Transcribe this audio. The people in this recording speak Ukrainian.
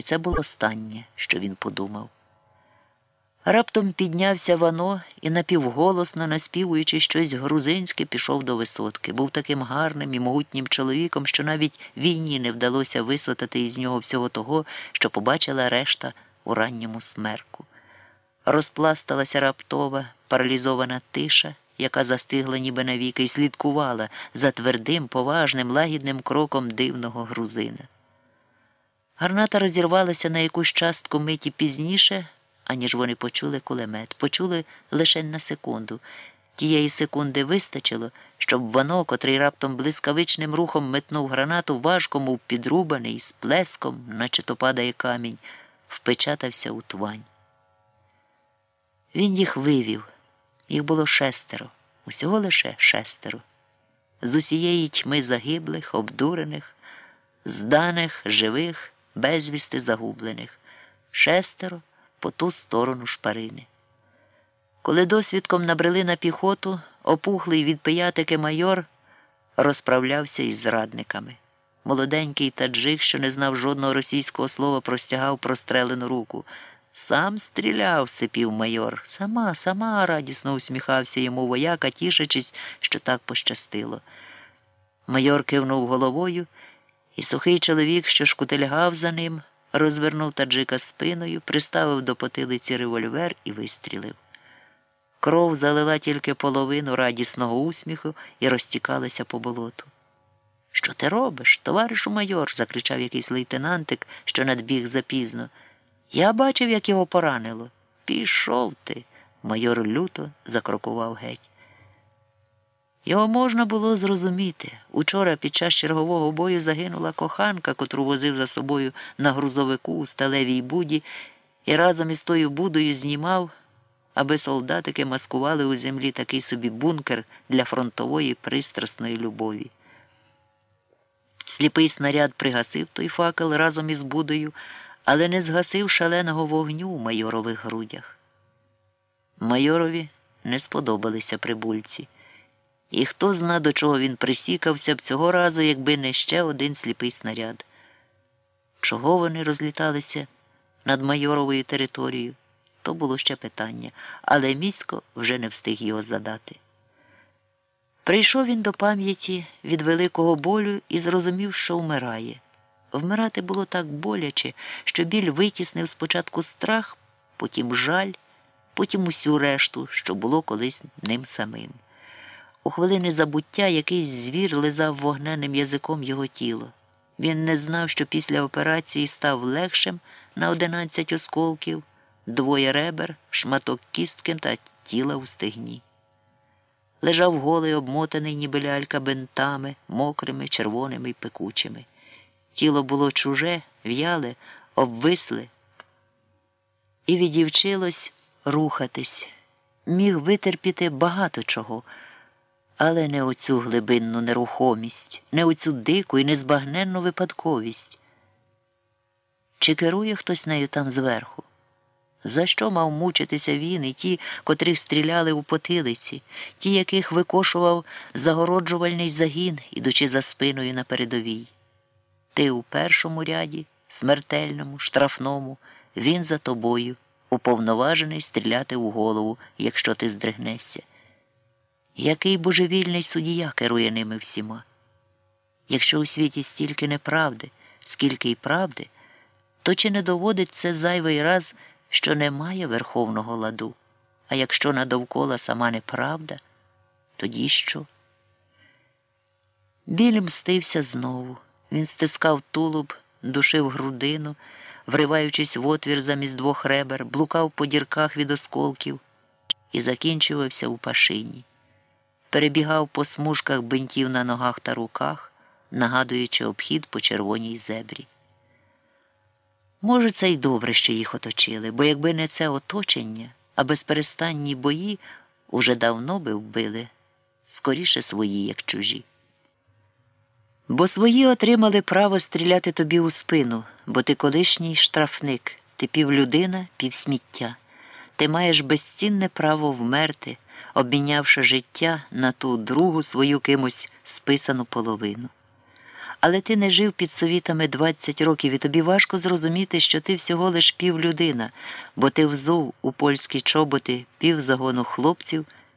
І це було останнє, що він подумав. Раптом піднявся Вано і напівголосно, наспівуючи щось грузинське, пішов до висотки. Був таким гарним і могутнім чоловіком, що навіть війні не вдалося висотати із нього всього того, що побачила решта у ранньому смерку. Розпласталася раптова, паралізована тиша, яка застигла ніби навіки, і слідкувала за твердим, поважним, лагідним кроком дивного грузина. Гарната розірвалася на якусь частку миті пізніше, аніж вони почули кулемет. Почули лише на секунду. Тієї секунди вистачило, щоб Вано, котрий раптом блискавичним рухом метнув гранату, важко, мов підрубаний, з плеском, наче то падає камінь, впечатався у твань. Він їх вивів. Їх було шестеро, усього лише шестеро. З усієї тьми загиблих, обдурених, зданих, живих, безвісти загублених, шестеро по ту сторону шпарини. Коли досвідком набрели на піхоту, опухлий від пиятики майор розправлявся із зрадниками. Молоденький таджик, що не знав жодного російського слова, простягав прострелену руку. Сам стріляв, сипів майор. Сама, сама радісно усміхався йому вояка, тішачись, що так пощастило. Майор кивнув головою, і сухий чоловік, що шкутильгав за ним, розвернув таджика спиною, приставив до потилиці револьвер і вистрілив. Кров залила тільки половину радісного усміху і розтікалася по болоту. Що ти робиш, товаришу майор? закричав якийсь лейтенантик, що надбіг запізно. Я бачив, як його поранило. Пішов ти. Майор люто закрокував геть. Його можна було зрозуміти. Учора під час чергового бою загинула коханка, котру возив за собою на грузовику у сталевій буді, і разом із тою будою знімав, аби солдатики маскували у землі такий собі бункер для фронтової пристрасної любові. Сліпий снаряд пригасив той факел разом із будою, але не згасив шаленого вогню у майорових грудях. Майорові не сподобалися прибульці. І хто зна, до чого він присікався б цього разу, якби не ще один сліпий снаряд. Чого вони розліталися над майоровою територією? То було ще питання, але місько вже не встиг його задати. Прийшов він до пам'яті від великого болю і зрозумів, що вмирає. Вмирати було так боляче, що біль витіснив спочатку страх, потім жаль, потім усю решту, що було колись ним самим. У хвилини забуття якийсь звір лизав вогненним язиком його тіло. Він не знав, що після операції став легшим на одинадцять осколків, двоє ребер, шматок кістки та тіла у стегні. Лежав голий, обмотаний, ніби лялька бинтами, мокрими, червоними й пекучими. Тіло було чуже, в'яле, обвисле і відівчилось рухатись, міг витерпіти багато чого, але не оцю глибинну нерухомість, не оцю дику і незбагненну випадковість. Чи керує хтось нею там зверху? За що мав мучитися він і ті, котрих стріляли у потилиці, ті, яких викошував загороджувальний загін, ідучи за спиною на передовій? Ти у першому ряді, смертельному, штрафному, він за тобою, уповноважений стріляти у голову, якщо ти здригнешся. Який божевільний суддя керує ними всіма? Якщо у світі стільки неправди, скільки й правди, то чи не доводить це зайвий раз, що немає верховного ладу? А якщо надовкола сама неправда, тоді що? Біль мстився знову. Він стискав тулуб, душив грудину, вриваючись в отвір замість двох ребер, блукав по дірках від осколків і закінчувався у пашині. Перебігав по смужках бинтів на ногах та руках, нагадуючи обхід по червоній зебрі. Може, це й добре, що їх оточили, бо якби не це оточення, а безперестанні бої уже давно би вбили, скоріше свої, як чужі. Бо свої отримали право стріляти тобі у спину, бо ти колишній штрафник, ти півлюдина, півсміття. Ти маєш безцінне право вмерти, обмінявши життя на ту другу свою кимось списану половину. Але ти не жив під совітами 20 років, і тобі важко зрозуміти, що ти всього лиш півлюдина, бо ти взув у польські чоботи півзагону хлопців.